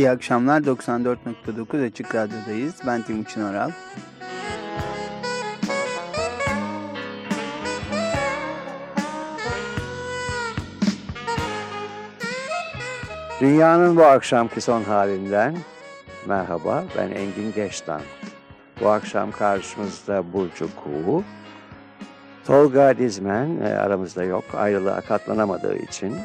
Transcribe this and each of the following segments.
İyi akşamlar 94.9 Açık Radyo'dayız. Ben Timuçin Oral. Dünyanın bu akşamki son halinden merhaba ben Engin Geçtan. Bu akşam karşımızda Burcu Kuğu. Tolga Dizmen e, aramızda yok ayrılığa katlanamadığı için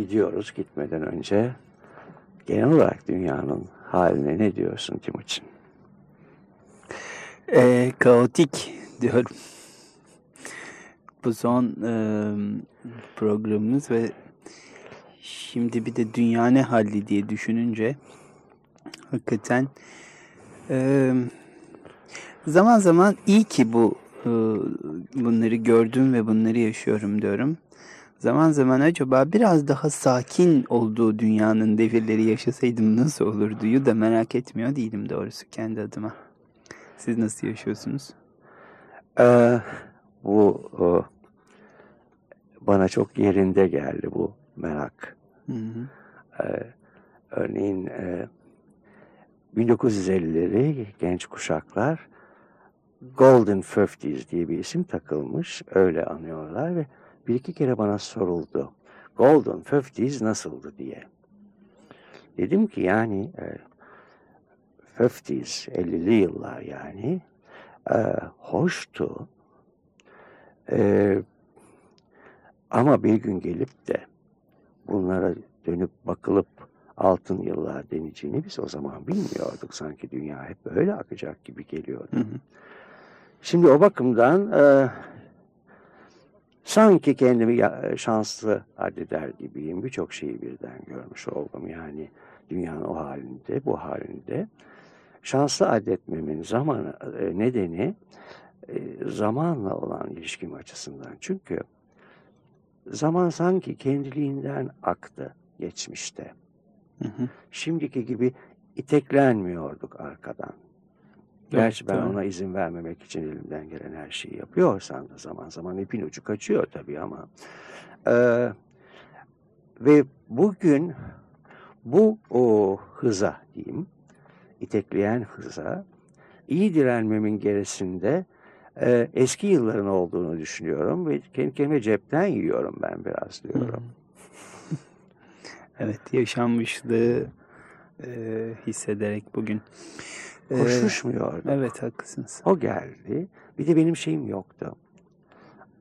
gidiyoruz gitmeden önce genel olarak dünyanın haline ne diyorsun Timuçin? Ee, kaotik diyorum. Bu son e, programımız ve şimdi bir de dünya ne halli diye düşününce hakikaten e, zaman zaman iyi ki bu e, bunları gördüm ve bunları yaşıyorum diyorum. Zaman zaman acaba biraz daha sakin olduğu dünyanın devirleri yaşasaydım nasıl olurduyu da merak etmiyor değilim doğrusu kendi adıma. Siz nasıl yaşıyorsunuz? Ee, bu o, bana çok yerinde geldi bu merak. Hı hı. Ee, örneğin e, 1950'leri genç kuşaklar Golden Fifties diye bir isim takılmış. Öyle anıyorlar ve bir iki kere bana soruldu. Golden Fifties nasıldı diye. Dedim ki yani e, 50s, 50'li yıllar yani e, hoştu. E, ama bir gün gelip de bunlara dönüp bakılıp altın yıllar deneceğini biz o zaman bilmiyorduk. Sanki dünya hep böyle akacak gibi geliyordu. Hı hı. Şimdi o bakımdan e, sanki kendimi ya- şanslı addeder gibiyim. Birçok şeyi birden görmüş oldum. Yani dünyanın o halinde, bu halinde. Şanslı addetmemin zamanı, e, nedeni e, zamanla olan ilişkim açısından. Çünkü zaman sanki kendiliğinden aktı geçmişte. Hı hı. Şimdiki gibi iteklenmiyorduk arkadan. Gerçi ben ona izin vermemek için elimden gelen her şeyi yapıyorsam da zaman zaman ipin ucu kaçıyor tabii ama. Ee, ve bugün bu o hıza diyeyim, itekleyen hıza iyi direnmemin gerisinde e, eski yılların olduğunu düşünüyorum ve kendi kendime cepten yiyorum ben biraz diyorum. Evet, yaşanmışlığı e, hissederek bugün. E, Koşuşmuyordum. evet, haklısınız. O geldi. Bir de benim şeyim yoktu.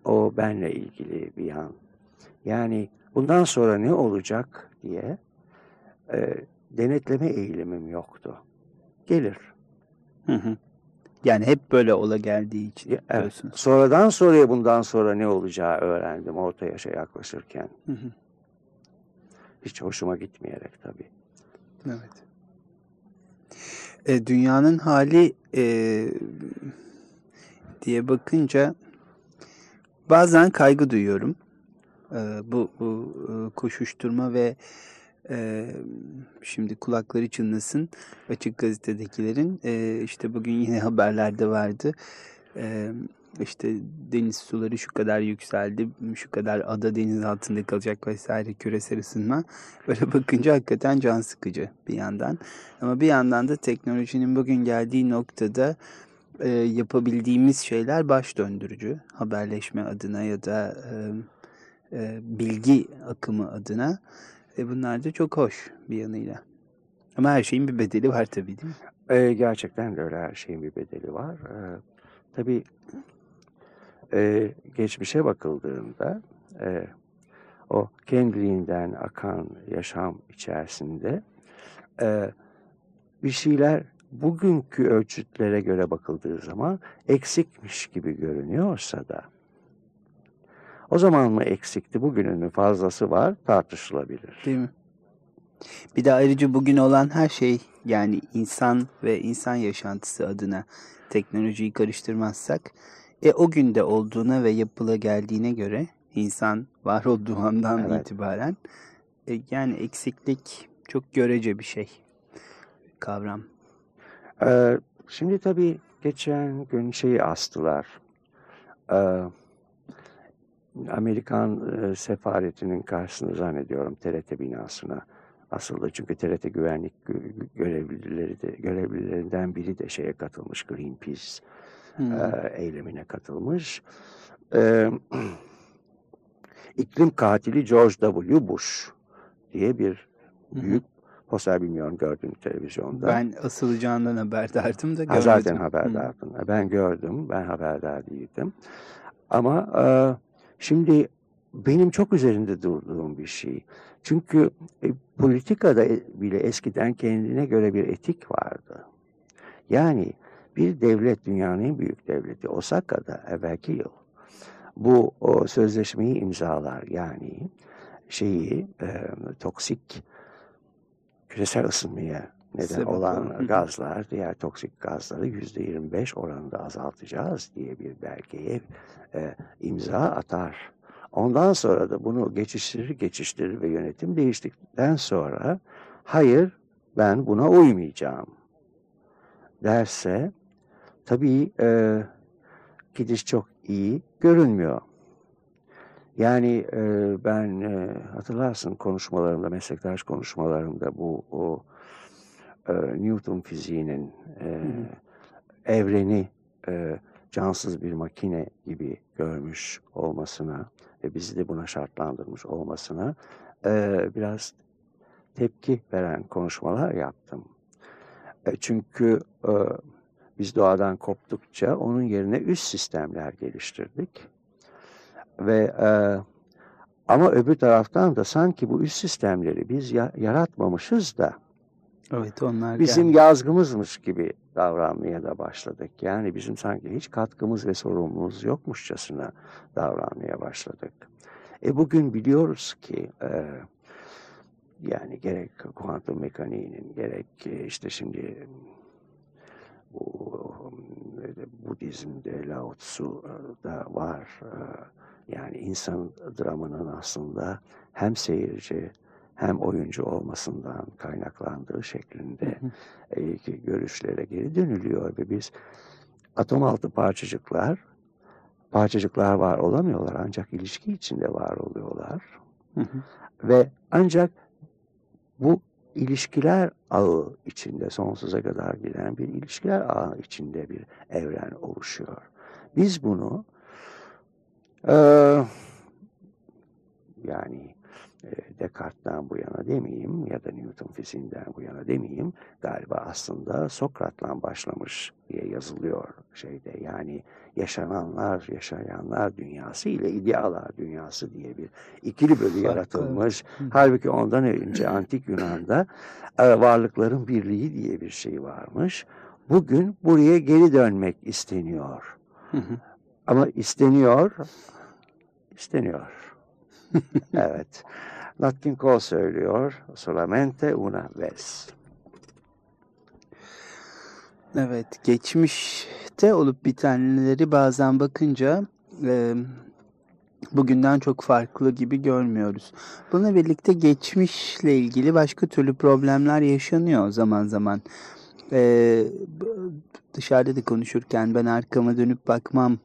O benle ilgili bir an. Yani bundan sonra ne olacak diye e, denetleme eğilimim yoktu. Gelir. Hı hı. Yani hep böyle ola geldiği için Evet. diyorsunuz. Sonradan sonraya bundan sonra ne olacağı öğrendim orta yaşa yaklaşırken. Hı hı. Hiç hoşuma gitmeyerek tabii. Evet. E, dünyanın hali e, diye bakınca bazen kaygı duyuyorum. E, bu, bu e, koşuşturma ve e, şimdi kulakları çınlasın açık gazetedekilerin e, işte bugün yine haberlerde vardı. E, işte deniz suları şu kadar yükseldi, şu kadar ada deniz altında kalacak vesaire küresel ısınma. Böyle bakınca hakikaten can sıkıcı bir yandan. Ama bir yandan da teknolojinin bugün geldiği noktada e, yapabildiğimiz şeyler baş döndürücü. Haberleşme adına ya da e, e, bilgi akımı adına. E, bunlar da çok hoş bir yanıyla. Ama her şeyin bir bedeli var tabii değil mi? E, gerçekten de öyle her şeyin bir bedeli var. E, tabii e, geçmişe bakıldığında e, o kendiliğinden akan yaşam içerisinde e, bir şeyler bugünkü ölçütlere göre bakıldığı zaman eksikmiş gibi görünüyorsa da o zaman mı eksikti bugünün mü fazlası var tartışılabilir. Değil mi? Bir de ayrıca bugün olan her şey yani insan ve insan yaşantısı adına teknolojiyi karıştırmazsak e, o günde olduğuna ve yapıla geldiğine göre insan var olduğu andan Evet. itibaren e, yani eksiklik çok görece bir şey kavram. Ee, şimdi tabii geçen gün şeyi astılar. Ee, Amerikan e, sefaretinin karşısında zannediyorum TRT binasına asıldı. Çünkü TRT güvenlik gö- görevlileri de, görevlilerinden biri de şeye katılmış. Greenpeace Hmm. e, eylemine katılmış. Ee, iklim katili George W. Bush diye bir Hı hı. büyük poster bilmiyorum gördüm televizyonda. Ben asılacağından haberdardım da Ha, görmedim. zaten Hı. haberdardın. Ben gördüm, ben haberdar değildim. Ama e, şimdi benim çok üzerinde durduğum bir şey. Çünkü e, politikada e- bile eskiden kendine göre bir etik vardı. Yani bir devlet, dünyanın en büyük devleti Osaka'da evvelki yıl bu o sözleşmeyi imzalar. Yani şeyi e, toksik küresel ısınmaya neden Sebep olan hı. gazlar, diğer toksik gazları yüzde 25 oranında azaltacağız diye bir belgeye e, imza atar. Ondan sonra da bunu geçiştirir geçiştirir ve yönetim değiştikten sonra hayır ben buna uymayacağım derse tabii e, gidiş çok iyi görünmüyor. Yani e, ben e, hatırlarsın konuşmalarımda, meslektaş konuşmalarımda bu o e, Newton fiziğinin e, evreni e, cansız bir makine gibi görmüş olmasına ve bizi de buna şartlandırmış olmasına e, biraz tepki veren konuşmalar yaptım. E, çünkü e, biz doğadan koptukça onun yerine üst sistemler geliştirdik. Ve e, ama öbür taraftan da sanki bu üst sistemleri biz ya- yaratmamışız da Evet onlar bizim geldi. yazgımızmış gibi davranmaya da başladık. Yani bizim sanki hiç katkımız ve sorumluluğumuz yokmuşçasına davranmaya başladık. E bugün biliyoruz ki e, yani gerek kuantum mekaniğinin gerek e, işte şimdi bu e, Budizm'de Lao Tzu'da var. E, Yani insan dramının aslında hem seyirci hem oyuncu olmasından kaynaklandığı şeklinde e, görüşlere geri dönülüyor ve biz atom altı parçacıklar parçacıklar var olamıyorlar ancak ilişki içinde var oluyorlar Hı hı. ve ancak bu ilişkiler ağı içinde sonsuza kadar giden bir ilişkiler ağı içinde bir evren oluşuyor. Biz bunu eee, yani e, Descartes'ten bu yana demeyeyim ya da Newton fiziğinden bu yana demeyeyim galiba aslında Sokrat'la başlamış diye yazılıyor şeyde yani yaşananlar yaşayanlar dünyası ile idealar dünyası diye bir ikili bölü yaratılmış. Halbuki ondan önce antik Yunan'da e, varlıkların birliği diye bir şey varmış. Bugün buraya geri dönmek isteniyor. Ama isteniyor, isteniyor. Evet. Nat King Cole söylüyor, solamente una vez. Evet, geçmişte olup bitenleri bazen bakınca e, bugünden çok farklı gibi görmüyoruz. Bununla birlikte geçmişle ilgili başka türlü problemler yaşanıyor zaman zaman. E, dışarıda da konuşurken ben arkama dönüp bakmam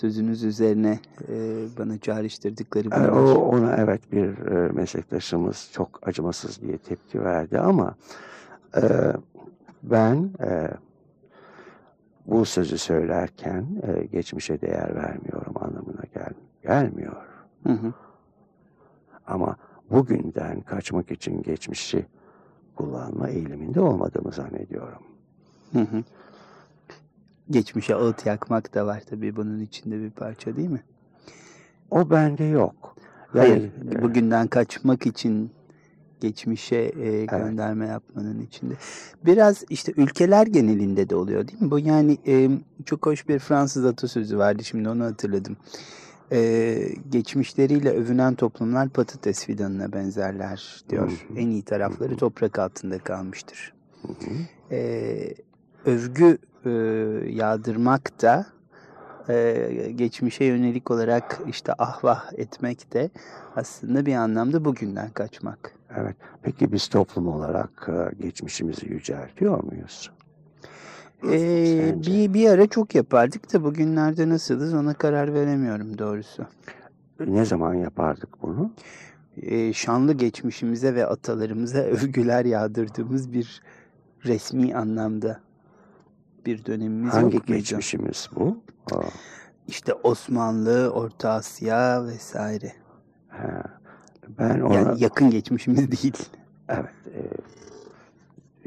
sözünüz üzerine e, bana çağrıştırdıkları E, bunlar. o ona evet bir e, meslektaşımız çok acımasız diye tepki verdi ama e, ben e, bu sözü söylerken e, geçmişe değer vermiyorum anlamına gel gelmiyor. Hı hı. Ama bugünden kaçmak için geçmişi kullanma eğiliminde olmadığımı zannediyorum. Hı hı. Geçmişe ağıt yakmak da var tabii bunun içinde bir parça değil mi? O bende yok. Yani, Hayır, e, bugünden kaçmak için geçmişe e, gönderme yapmanın içinde. Biraz işte ülkeler genelinde de oluyor değil mi? Bu yani e, çok hoş bir Fransız atasözü vardı şimdi onu hatırladım. E, geçmişleriyle övünen toplumlar patates fidanına benzerler diyor. Hı hı. En iyi tarafları Hı hı. toprak altında kalmıştır. Hı hı. E, övgü e, yağdırmak da e, geçmişe yönelik olarak işte ahvah etmek de aslında bir anlamda bugünden kaçmak. Evet. Peki biz toplum olarak e, geçmişimizi yüceltiyor muyuz? Ee, Sence? bir, bir ara çok yapardık da bugünlerde nasılız ona karar veremiyorum doğrusu. Ne zaman yapardık bunu? Ee, şanlı geçmişimize ve atalarımıza övgüler yağdırdığımız bir resmi anlamda bir dönemimiz Hangi yok muydu? geçmişimiz bu? Aa, İşte Osmanlı, Orta Asya vesaire. he. Ben ona Yani yakın geçmişimiz değil. evet e,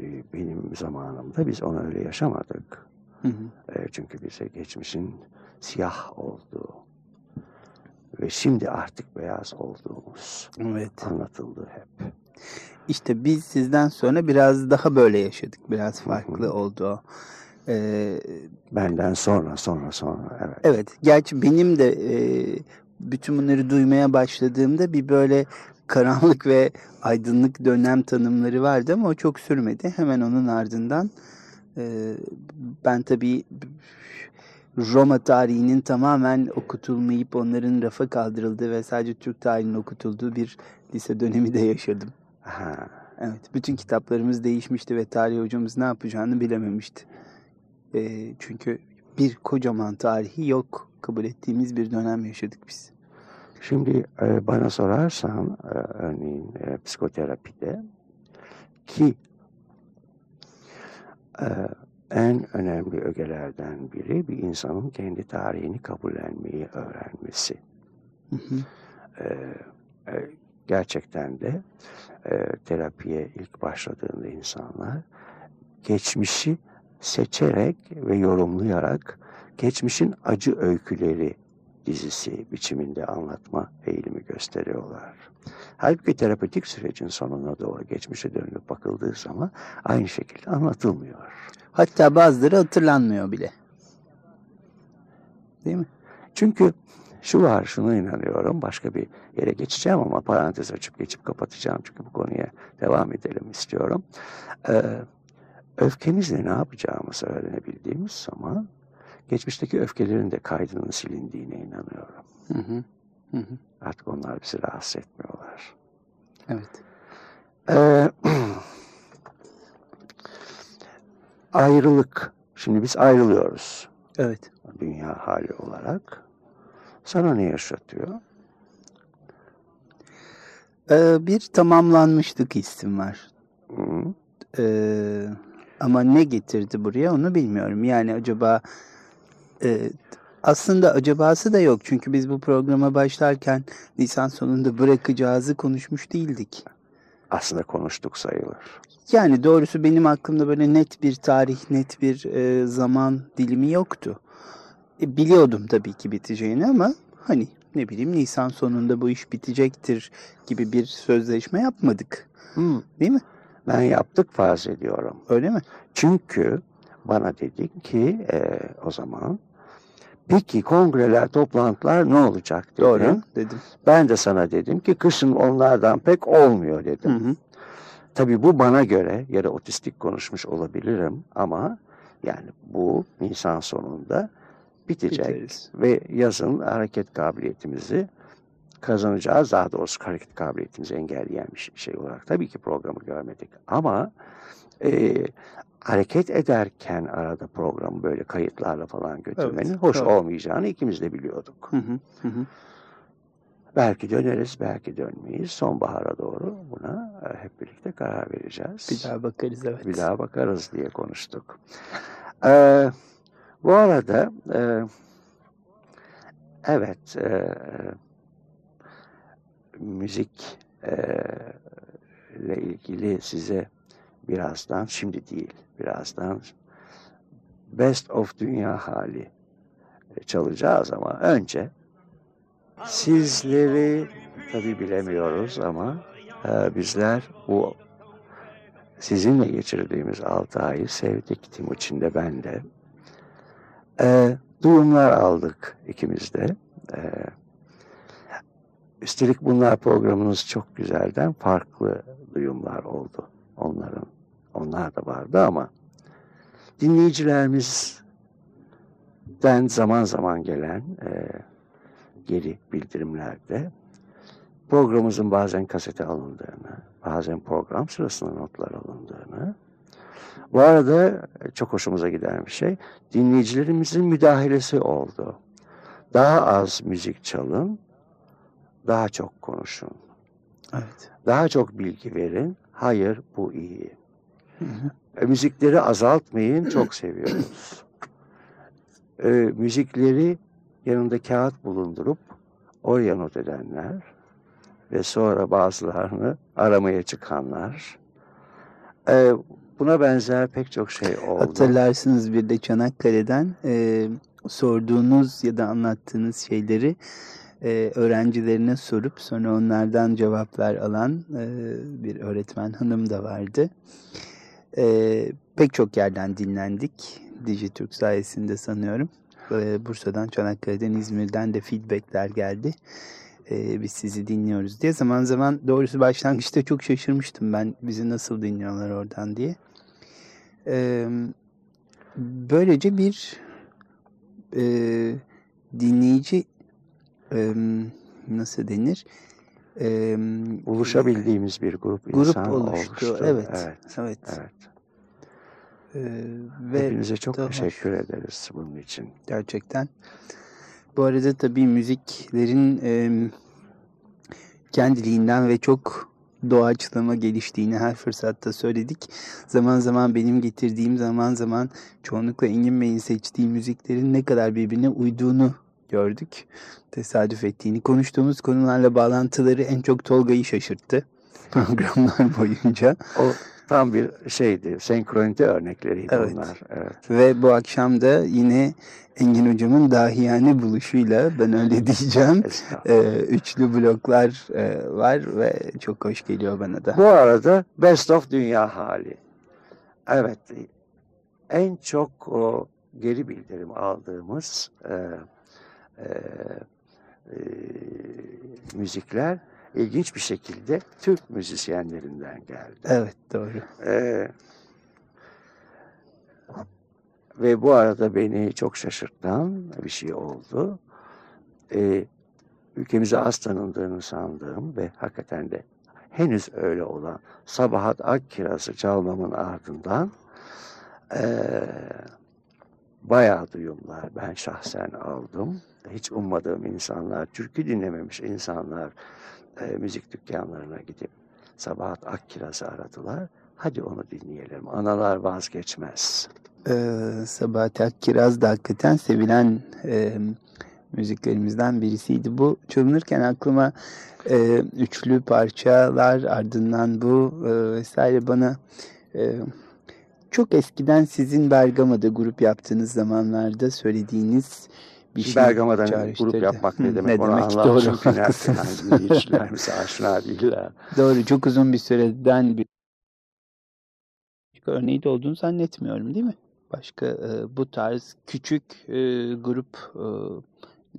e, benim zamanımda biz onu öyle yaşamadık. Hı hı. E, çünkü bize geçmişin siyah olduğu ve şimdi artık beyaz olduğumuz Evet. anlatıldı hep. İşte biz sizden sonra biraz daha böyle yaşadık. Biraz Hı farklı hı. oldu o. Ee, Benden sonra sonra sonra evet. evet. Gerçi benim de e, bütün bunları duymaya başladığımda bir böyle karanlık ve aydınlık dönem tanımları vardı ama o çok sürmedi. Hemen onun ardından e, ben tabii Roma tarihinin tamamen okutulmayıp onların rafa kaldırıldığı ve sadece Türk tarihinin okutulduğu bir lise dönemi de yaşadım. Ha, Evet, bütün kitaplarımız değişmişti ve tarih hocamız ne yapacağını bilememişti. Ee, çünkü bir kocaman tarihi yok kabul ettiğimiz bir dönem yaşadık biz. Şimdi e, bana sorarsan e, örneğin e, psikoterapide ki e, en önemli ögelerden biri bir insanın kendi tarihini kabullenmeyi öğrenmesi. Hı hı. E, e, gerçekten de e, terapiye ilk başladığında insanlar geçmişi seçerek ve yorumlayarak geçmişin acı öyküleri dizisi biçiminde anlatma eğilimi gösteriyorlar. Halbuki terapötik sürecin sonuna doğru geçmişe dönüp bakıldığı zaman aynı şekilde anlatılmıyor. Hatta bazıları hatırlanmıyor bile. Değil mi? Çünkü şu var, şuna inanıyorum. Başka bir yere geçeceğim ama parantez açıp geçip kapatacağım. Çünkü bu konuya devam edelim istiyorum. Ee, öfkemizle ne yapacağımızı öğrenebildiğimiz zaman geçmişteki öfkelerin de kaydının silindiğine inanıyorum. Hı hı. Hı hı. Artık onlar bizi rahatsız etmiyorlar. Evet. Ee, ayrılık. Şimdi biz ayrılıyoruz Evet. dünya hali olarak. Sana ne yaşatıyor? Ee, bir tamamlanmışlık hissim var. Hı? Ee, ama ne getirdi buraya onu bilmiyorum. Yani acaba e, aslında acabası da yok. Çünkü biz bu programa başlarken Nisan sonunda bırakacağızı konuşmuş değildik. Aslında konuştuk sayılır. Yani doğrusu benim aklımda böyle net bir tarih, net bir e, zaman dilimi yoktu. E, biliyordum tabii ki biteceğini ama hani ne bileyim Nisan sonunda bu iş bitecektir gibi bir sözleşme yapmadık. Hı. Değil mi? Ben yaptık farz ediyorum. Öyle mi? Çünkü bana dedin ki e, o zaman peki kongreler, toplantılar ne olacak dedin. Doğru dedim. Ben de sana dedim ki kışın onlardan pek olmuyor dedim. Hı hı. Tabii bu bana göre ya da otistik konuşmuş olabilirim ama yani bu Nisan sonunda bitecek Biteriz. ve yazın hareket kabiliyetimizi kazanacağız. Daha doğrusu hareket kabiliyetimizi engelleyen bir şey olarak tabii ki programı görmedik. Ama e, hareket ederken arada programı böyle kayıtlarla falan götürmenin Evet, hoş doğru. olmayacağını ikimiz de biliyorduk. Hı hı. Hı hı. Belki döneriz, belki dönmeyiz. Sonbahara doğru buna e, hep birlikte karar vereceğiz. Bir daha bakarız evet. Bir daha bakarız diye konuştuk. Ee, bu arada e, evet e, müzik e, ile ilgili size birazdan şimdi değil birazdan Best of Dünya Hali çalacağız ama önce sizleri tabi bilemiyoruz ama e, bizler bu sizinle geçirdiğimiz 6 ayı sevdik. Timuçin de ben de. E, duyumlar aldık ikimiz de. E, üstelik bunlar programınız çok güzelden farklı duyumlar oldu. Onların, onlar da vardı ama dinleyicilerimizden zaman zaman gelen e, geri bildirimlerde programımızın bazen kasete alındığını, bazen program sırasında notlar alındığını, bu arada çok hoşumuza giden bir şey, dinleyicilerimizin müdahalesi oldu. Daha az müzik çalın, daha çok konuşun. Evet. Daha çok bilgi verin, hayır bu iyi. Hı hı. E, müzikleri azaltmayın, çok seviyoruz. E, müzikleri yanında kağıt bulundurup oraya not edenler ve sonra bazılarını aramaya çıkanlar. E, buna benzer pek çok şey oldu. Hatırlarsınız bir de Çanakkale'den e, sorduğunuz ya da anlattığınız şeyleri e, öğrencilerine sorup sonra onlardan cevaplar alan e, bir öğretmen hanım da vardı. E, pek çok yerden dinlendik. Dijitürk sayesinde sanıyorum. E, Bursa'dan, Çanakkale'den, İzmir'den de feedbackler geldi. E, biz sizi dinliyoruz diye. Zaman zaman doğrusu başlangıçta çok şaşırmıştım ben bizi nasıl dinliyorlar oradan diye. E, böylece bir e, dinleyici e, nasıl denir? E, Buluşabildiğimiz bir grup, grup insan oluştu. oluştu. Evet, evet. evet. evet. E, ve Hepinize çok daha- teşekkür ederiz bunun için. gerçekten. Bu arada tabii müziklerin e, kendiliğinden ve çok doğaçlama geliştiğini her fırsatta söyledik. Zaman zaman benim getirdiğim zaman zaman çoğunlukla Engin Bey'in seçtiği müziklerin ne kadar birbirine uyduğunu gördük. Tesadüf ettiğini. Konuştuğumuz konularla bağlantıları en çok Tolga'yı şaşırttı programlar boyunca. O tam bir şeydi, senkronite örnekleriydi Evet. onlar. Evet. Ve bu akşam da yine Engin Hocam'ın dahiyane buluşuyla ben öyle diyeceğim. E, üçlü bloklar e, var ve çok hoş geliyor bana da. Bu arada Best of Dünya Hali. Evet, en çok o geri bildirim aldığımız e, e, e, müzikler ilginç bir şekilde Türk müzisyenlerinden geldi. Evet doğru. E, ve bu arada beni çok şaşırtan bir şey oldu. E, ülkemize az tanındığını sandığım ve hakikaten de henüz öyle olan Sabahat Akkiraz'ı çalmamın ardından eee bayağı duyumlar ben şahsen aldım. Hiç ummadığım insanlar, türkü dinlememiş insanlar eee, müzik dükkanlarına gidip Sabahat Akkiraz'ı aradılar. Hadi onu dinleyelim. Analar vazgeçmez. Ee, Sabahat Akkiraz da hakikaten sevilen e, müziklerimizden birisiydi. Bu çalınırken aklıma e, üçlü parçalar ardından bu e, vesaire bana e, çok eskiden sizin Bergama'da grup yaptığınız zamanlarda söylediğiniz bir şey Bergama'dan grup yapmak ne demek ne onu demek? Doğru, nereden haklısınız. dinleyicilerimiz aşina değiller. Doğru, çok uzun bir süreden bir örneği de olduğunu zannetmiyorum değil mi? Başka e, bu tarz küçük e, grup e,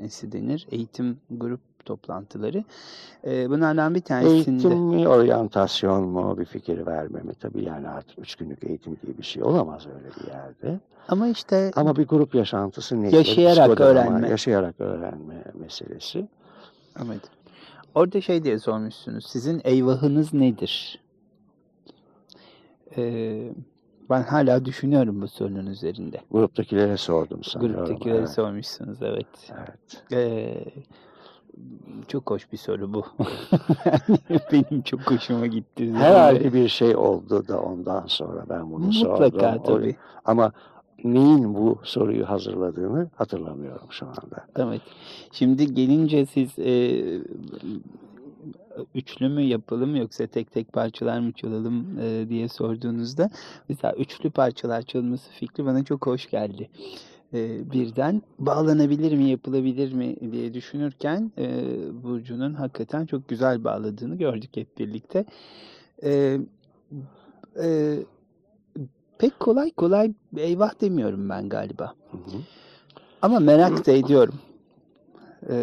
nesi denir? Eğitim grup toplantıları. E, bunlardan bir tanesinde Eğitim mi, oryantasyon mu bir fikir verme mi? Tabii yani artık üç günlük eğitim diye bir şey olamaz öyle bir yerde. ama işte Ama bir grup yaşantısı nedir? Yaşayarak öğrenme. Yaşayarak öğrenme meselesi. evet. Orada şey diye sormuşsunuz. Sizin eyvahınız nedir? E, ben hala düşünüyorum bu sorunun üzerinde. Gruptakilere sordum sanıyorum. Gruptakileri evet. sormuşsunuz evet. evet. Ee, çok hoş bir soru bu. Benim çok hoşuma gitti. Herhalde bir şey oldu da ondan sonra ben bunu sordum. Mutlaka tabii. Ama neyin bu soruyu hazırladığını hatırlamıyorum şu anda. Evet. Şimdi gelince siz e, üçlü mü yapalım yoksa tek tek parçalar mı çalalım e, diye sorduğunuzda mesela üçlü parçalar çalınması fikri bana çok hoş geldi. E, birden bağlanabilir mi, yapılabilir mi diye düşünürken e, Burcu'nun hakikaten çok güzel bağladığını gördük hep birlikte. E, e, pek kolay kolay eyvah demiyorum ben galiba. Hı hı. Ama merak da ediyorum. E,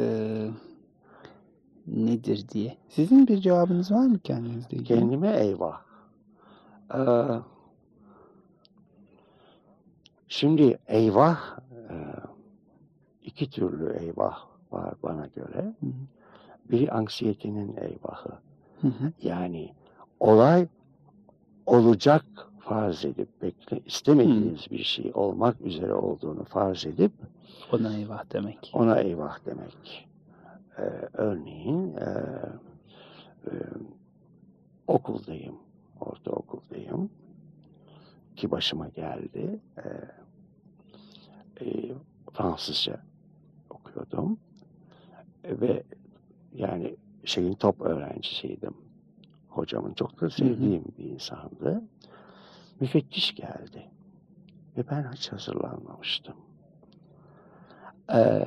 nedir diye. Sizin bir cevabınız var mı kendinizle ilgili? Kendime eyvah. Ee, şimdi eyvah e, iki türlü eyvah var bana göre. Biri anksiyetenin eyvahı. Hı hı. Yani olay olacak farz edip bekle, istemediğiniz bir şey olmak üzere olduğunu farz edip Ona eyvah demek. ona eyvah demek. Ee, örneğin e, e, okuldayım, ortaokuldayım ki başıma geldi. Ee, e, Fransızca okuyordum ve yani şeyin top öğrencisiydim. Hocamın çok da sevdiğim bir insandı. Müfettiş geldi ve ben hiç hazırlanmamıştım. Ee,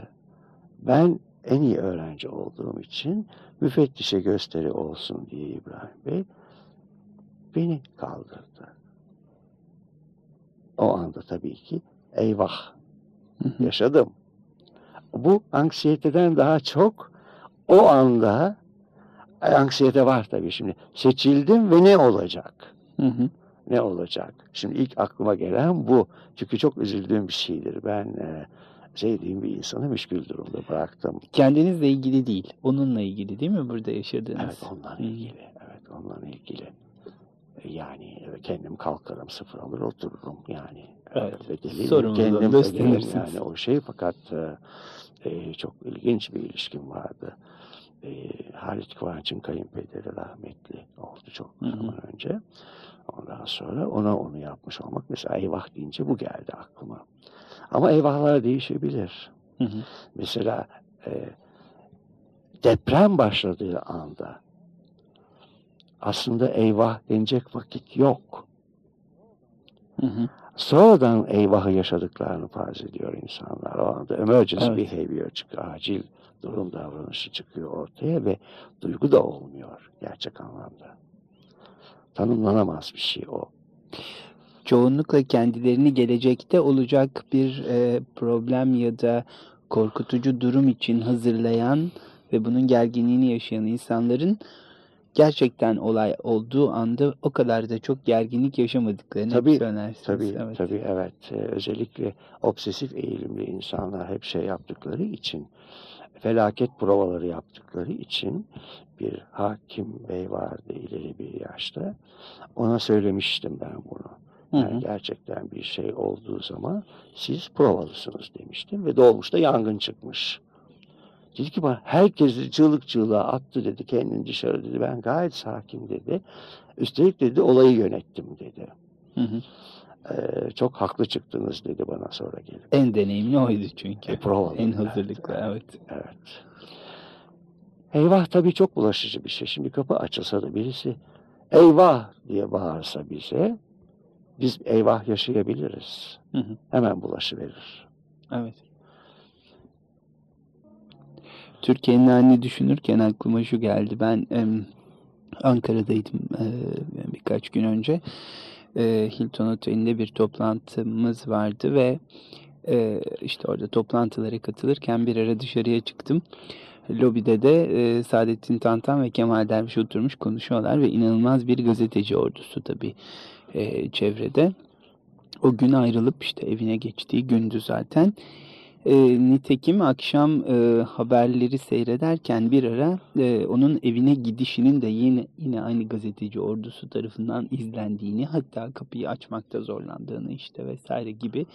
ben en iyi öğrenci olduğum için müfettişe gösteri olsun diye İbrahim Bey beni kaldırdı. O anda tabii ki eyvah Hı hı. Yaşadım. Bu anksiyeteden daha çok o anda e, anksiyete var tabii şimdi. Seçildim ve ne olacak? Hı hı. Ne olacak? Şimdi ilk aklıma gelen bu. Çünkü çok üzüldüğüm bir şeydir. Ben e, sevdiğim bir insanı müşkül durumda bıraktım. Kendinizle ilgili değil, onunla ilgili değil mi burada yaşadığınız? Evet Hı. ilgili. Evet ondan ilgili. E, Yani kendim kalkarım sıfır alır otururum yani. Evet, Bedeli sorumluluğunu kendim üstlenirsiniz. yani o şey fakat e, e, çok ilginç bir ilişkim vardı. E, Halit Kıvanç'ın kayınpederi rahmetli oldu çok Hı hı. zaman önce. Ondan sonra ona onu yapmış olmak mesela eyvah deyince bu geldi aklıma. Ama eyvahlar değişebilir. Hı hı. Mesela e, deprem başladığı anda aslında eyvah denecek vakit yok. Hı hı. Sonradan eyvahı yaşadıklarını farz ediyor insanlar. O anda emergency Evet. behavior çıkıyor. Acil durum davranışı çıkıyor ortaya ve duygu da olmuyor gerçek anlamda. Tanımlanamaz bir şey o. Çoğunlukla kendilerini gelecekte olacak bir e, problem ya da korkutucu durum için hazırlayan ve bunun gerginliğini yaşayan insanların gerçekten olay olduğu anda o kadar da çok gerginlik yaşamadıklarını Tabii, söylersiniz. Tabii, evet. tabii evet. Ee, özellikle obsesif eğilimli insanlar hep şey yaptıkları için, felaket provaları yaptıkları için bir hakim bey vardı ileri bir yaşta. Ona söylemiştim ben bunu. Hı Yani hı. gerçekten bir şey olduğu zaman siz provalısınız demiştim ve dolmuşta yangın çıkmış. Dedi ki bana herkesi çığlık çığlığa attı dedi kendini dışarı dedi. Ben gayet sakin dedi. Üstelik dedi olayı yönettim dedi. Hı hı. Ee, çok haklı çıktınız dedi bana sonra gelip. En deneyimli oydu çünkü. E, provalı. En Evet, hazırlıklı evet. Evet. Eyvah tabii çok bulaşıcı bir şey. Şimdi kapı açılsa da birisi eyvah diye bağırsa bize biz eyvah yaşayabiliriz. Hı hı. Hemen bulaşı Evet. Türkiye'nin halini düşünürken aklıma şu geldi. Ben em, Ankara'daydım e, birkaç gün önce. E, Hilton Oteli'nde bir toplantımız vardı ve e, işte orada toplantılara katılırken bir ara dışarıya çıktım. Lobide de e, Saadettin Tantan ve Kemal Derviş oturmuş konuşuyorlar ve inanılmaz bir gazeteci ordusu tabii e, çevrede. O gün ayrılıp işte evine geçtiği gündü zaten. E, nitekim akşam e, haberleri seyrederken bir ara e, onun evine gidişinin de yine yine aynı gazeteci ordusu tarafından izlendiğini hatta kapıyı açmakta zorlandığını işte vesaire gibi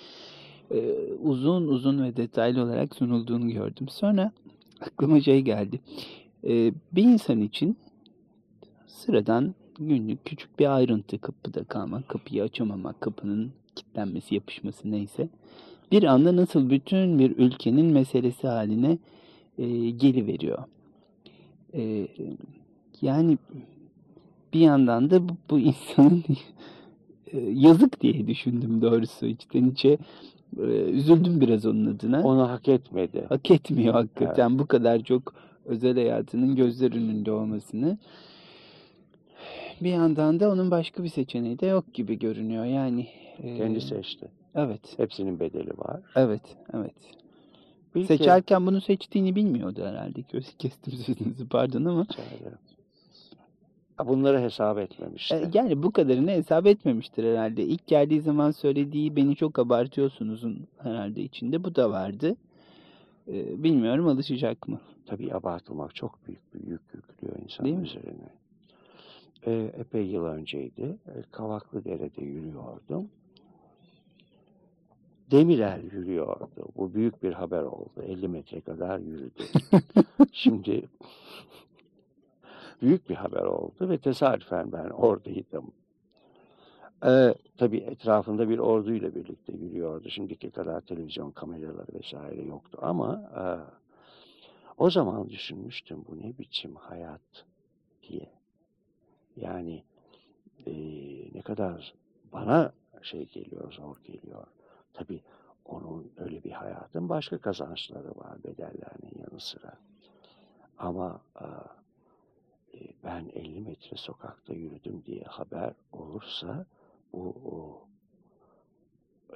e, uzun uzun ve detaylı olarak sunulduğunu gördüm. Sonra aklıma şey geldi. E, bir insan için sıradan günlük küçük bir ayrıntı kapıda kalmak, kapıyı açamamak, kapının kilitlenmesi, yapışması neyse bir anda nasıl bütün bir ülkenin meselesi haline e, geliveriyor. E, yani bir yandan da bu, bu insanın e, yazık diye düşündüm doğrusu içten içe. Ee, üzüldüm biraz onun adına. Onu hak etmedi. Hak etmiyor hakikaten bu kadar çok özel hayatının gözler önünde olmasını. Bir yandan da onun başka bir seçeneği de yok gibi görünüyor. Yani e, Kendi seçti. Evet, Hepsinin bedeli var. evet, evet. Bir Seçerken bunu seçtiğini bilmiyordu herhalde. Kes- Kestim sözünüzü pardon ama Bunları hesap etmemişti. e, yani bu kadarını hesap etmemiştir herhalde. İlk geldiği zaman söylediği beni çok abartıyorsunuzun herhalde içinde bu da vardı. E, bilmiyorum alışacak mı? Tabii abartılmak çok büyük bir yük yüklüyor insanın Değil mi? üzerine. Ee, epey yıl önceydi. Ee, Kavaklı Dere'de yürüyordum. Demirel yürüyordu. Bu büyük bir haber oldu. 50 metre kadar yürüdü. Şimdi büyük bir haber oldu ve tesadüfen ben oradaydım. Ee, tabii etrafında bir orduyla birlikte yürüyordu. Şimdiki kadar televizyon kameraları vesaire yoktu ama e, o zaman düşünmüştüm bu ne biçim hayat diye. Yani e, ne kadar bana şey geliyor, zor geliyor. Tabii onun öyle bir hayatın başka kazançları var bedellerinin yanı sıra. Ama e, e, ben 50 metre sokakta yürüdüm diye haber olursa bu o,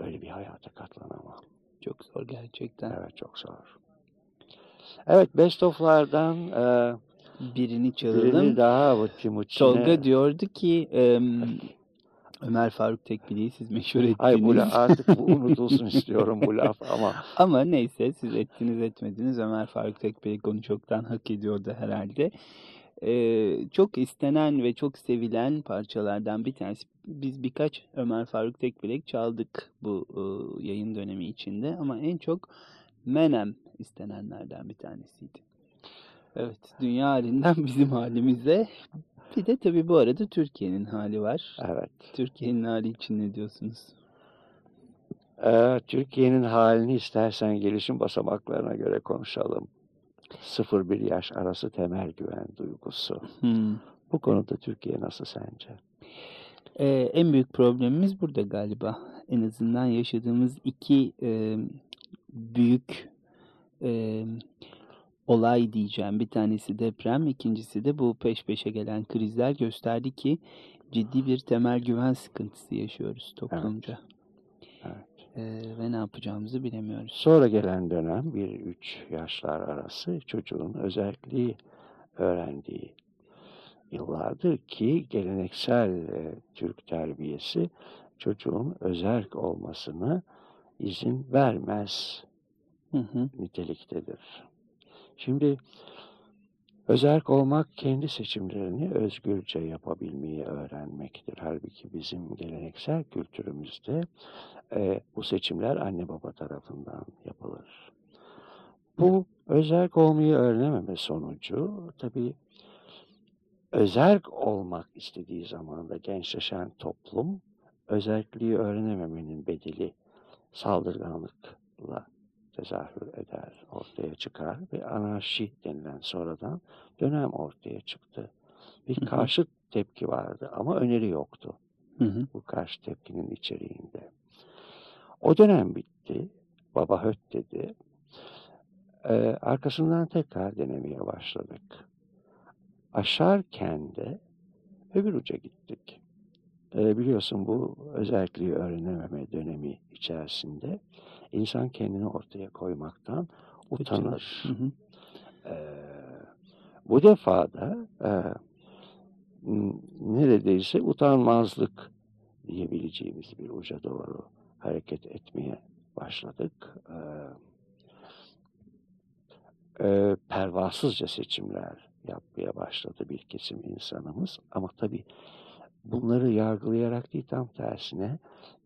öyle bir hayata katlanamam. Çok zor gerçekten. Evet çok zor. Evet best of'lardan e, Birini çalalım. birini daha bu Timuçin'e. Tolga diyordu ki em, Ömer Faruk Tekbili'yi siz meşhur ettiniz. Ay bu la- artık bu unutulsun istiyorum bu laf ama Ama neyse siz ettiniz etmediniz. Ömer Faruk Tekbilek onu çoktan hak ediyordu herhalde. Ee, çok istenen ve çok sevilen parçalardan bir tanesi. Biz birkaç Ömer Faruk Tekbilek çaldık bu e, yayın dönemi içinde. Ama en çok Menem istenenlerden bir tanesiydi. Evet, dünya halinden bizim halimize. Bir de tabii bu arada Türkiye'nin hali var. evet. Türkiye'nin hali için ne diyorsunuz? Ee, Türkiye'nin halini istersen gelişim basamaklarına göre konuşalım. 0-1 yaş arası temel güven duygusu. Hmm. Bu konuda Türkiye nasıl sence? Ee, en büyük problemimiz burada galiba. En azından yaşadığımız iki e, büyük e, olay diyeceğim. Bir tanesi deprem, ikincisi de bu peş peşe gelen krizler gösterdi ki ciddi bir temel güven sıkıntısı yaşıyoruz toplumca. Evet. Ee, ve ne yapacağımızı bilemiyoruz. Sonra gelen dönem 1-3 yaşlar arası çocuğun özelliği öğrendiği yıllardır ki geleneksel e, Türk terbiyesi çocuğun özerk olmasına izin vermez Hı hı. niteliktedir. Şimdi özerk olmak kendi seçimlerini özgürce yapabilmeyi öğrenmektir. Halbuki bizim geleneksel kültürümüzde e, bu seçimler anne baba tarafından yapılır. Bu özerk olmayı öğrenememe sonucu tabii özerk olmak istediği zaman da gençleşen toplum özerkliği öğrenememenin bedeli saldırganlıkla tezahür eder, ortaya çıkar ve anarşi denilen sonradan dönem ortaya çıktı. Bir Hı hı. karşı tepki vardı ama öneri yoktu Hı hı. bu karşı tepkinin içeriğinde. O dönem bitti. Baba höt dedi. Ee, arkasından tekrar denemeye başladık. Aşarken de öbür uca gittik. Ee, biliyorsun bu özelliği öğrenememe dönemi içerisinde insan kendini ortaya koymaktan utanır. Hı hı. Ee, bu defa da e, neredeyse utanmazlık diyebileceğimiz bir uca doğru hareket etmeye başladık. Ee, e, pervasızca seçimler yapmaya başladı bir kesim insanımız. Ama tabii bunları yargılayarak değil tam tersine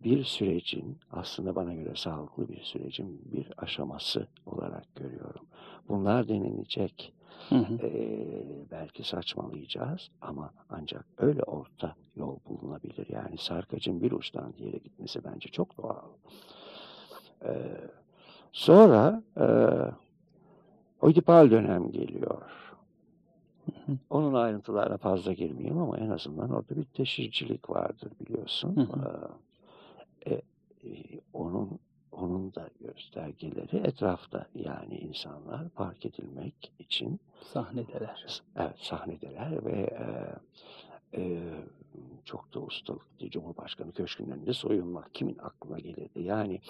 bir sürecin aslında bana göre sağlıklı bir sürecin bir aşaması olarak görüyorum. Bunlar denilecek. Hı hı. Ee, belki saçmalayacağız ama ancak öyle orta yol bulunabilir. Yani sarkacın bir uçtan diğere gitmesi bence çok doğal. Ee, sonra e, Oedipal dönem geliyor. Onun ayrıntılarına fazla girmeyeyim ama en azından orada bir teşhircilik vardır biliyorsun. Ee, e, onun onun yolda göstergeleri etrafta yani insanlar park edilmek için Sahnedeler. evet sahnedeler ve e, e, çok da ustalıklı Cumhurbaşkanı Köşkü'nün önünde soyunmak kimin aklına gelirdi? Yani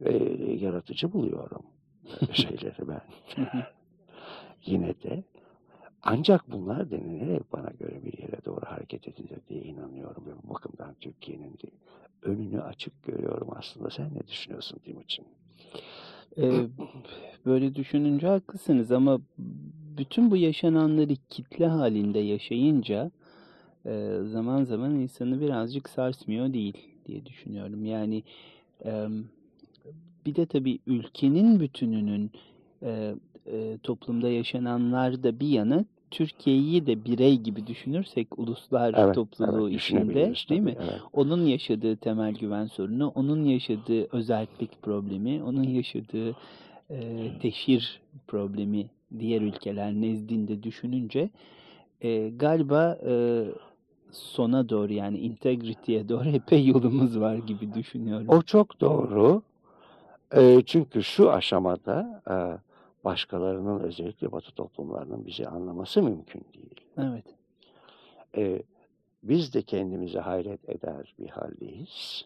e, yaratıcı buluyorum şeyleri ben. Yine de ancak bunlar denilerek bana göre bir yere doğru hareket edilir diye inanıyorum ve bu bakımdan Türkiye'nin önünü açık görüyorum aslında. Sen ne düşünüyorsun Timuçin? Ee, böyle düşününce haklısınız ama bütün bu yaşananları kitle halinde yaşayınca e, zaman zaman insanı birazcık sarsmıyor değil diye düşünüyorum. Yani bir de tabii ülkenin bütününün e, e, toplumda yaşananlar da bir yana Türkiye'yi de birey gibi düşünürsek uluslar Evet, topluluğu evet içinde değil tabii. mi? Evet. Onun yaşadığı temel güven sorunu, onun yaşadığı özellik problemi, onun yaşadığı e, teşhir problemi diğer ülkeler nezdinde düşününce e, galiba e, sona doğru yani integrity'ye doğru epey yolumuz var gibi düşünüyorum. O çok doğru. E, çünkü şu aşamada e, başkalarının özellikle Batı toplumlarının bizi anlaması mümkün değil. Evet. E, biz de kendimize hayret eder bir haldeyiz.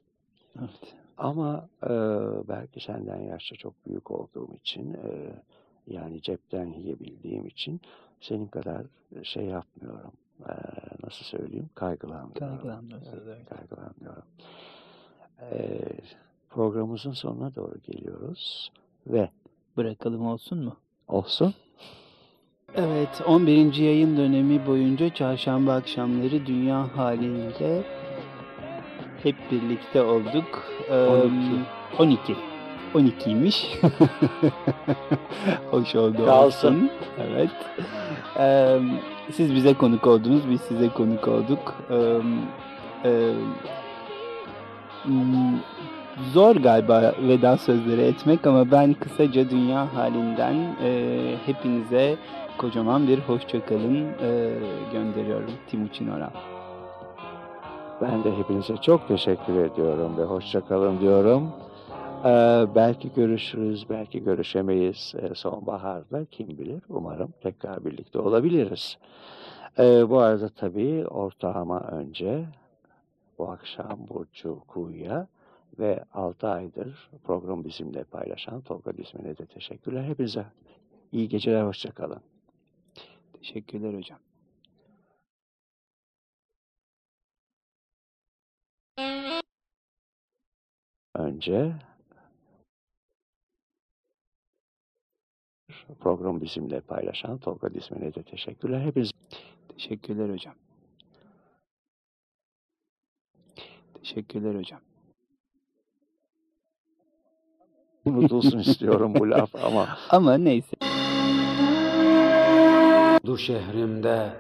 Evet. Ama e, belki senden yaşça çok büyük olduğum için e, yani cepten yiyebildiğim için senin kadar şey yapmıyorum. E, nasıl söyleyeyim? Kaygılanmıyorum. Kaygılanmıyorsunuz, Evet, evet. kaygılanmıyorum. E, programımızın sonuna doğru geliyoruz ve Bırakalım olsun mu? olsun. Evet, 11. yayın dönemi boyunca çarşamba akşamları dünya halinde hep birlikte olduk. Ee, 12. 12'ymiş. Hoş oldu olsun. Evet. Ee, siz bize konuk oldunuz, biz size konuk olduk. Ee, e, zor galiba veda sözleri etmek ama ben kısaca dünya halinden e, hepinize kocaman bir hoşçakalın e, gönderiyorum. Timuçin Oral. Ben de hepinize çok teşekkür ediyorum ve hoşça kalın diyorum. Ee, belki görüşürüz, belki görüşemeyiz ee, sonbaharda kim bilir. Umarım tekrar birlikte olabiliriz. Ee, bu arada tabii ortağıma önce bu akşam Burcu Kuğu'ya ve 6 aydır program bizimle paylaşan Tolga Dizmen'e de teşekkürler. Hepinize iyi geceler, hoşça kalın. Teşekkürler hocam. önce program bizimle paylaşan Tolga Dizmen'e de teşekkürler. Hepinize Teşekkürler hocam. Teşekkürler hocam. Unutulsun istiyorum bu laf ama Ama neyse. Du şehrimde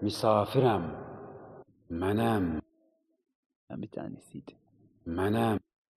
misafirem. Menem, Bir tanesiydi. menem.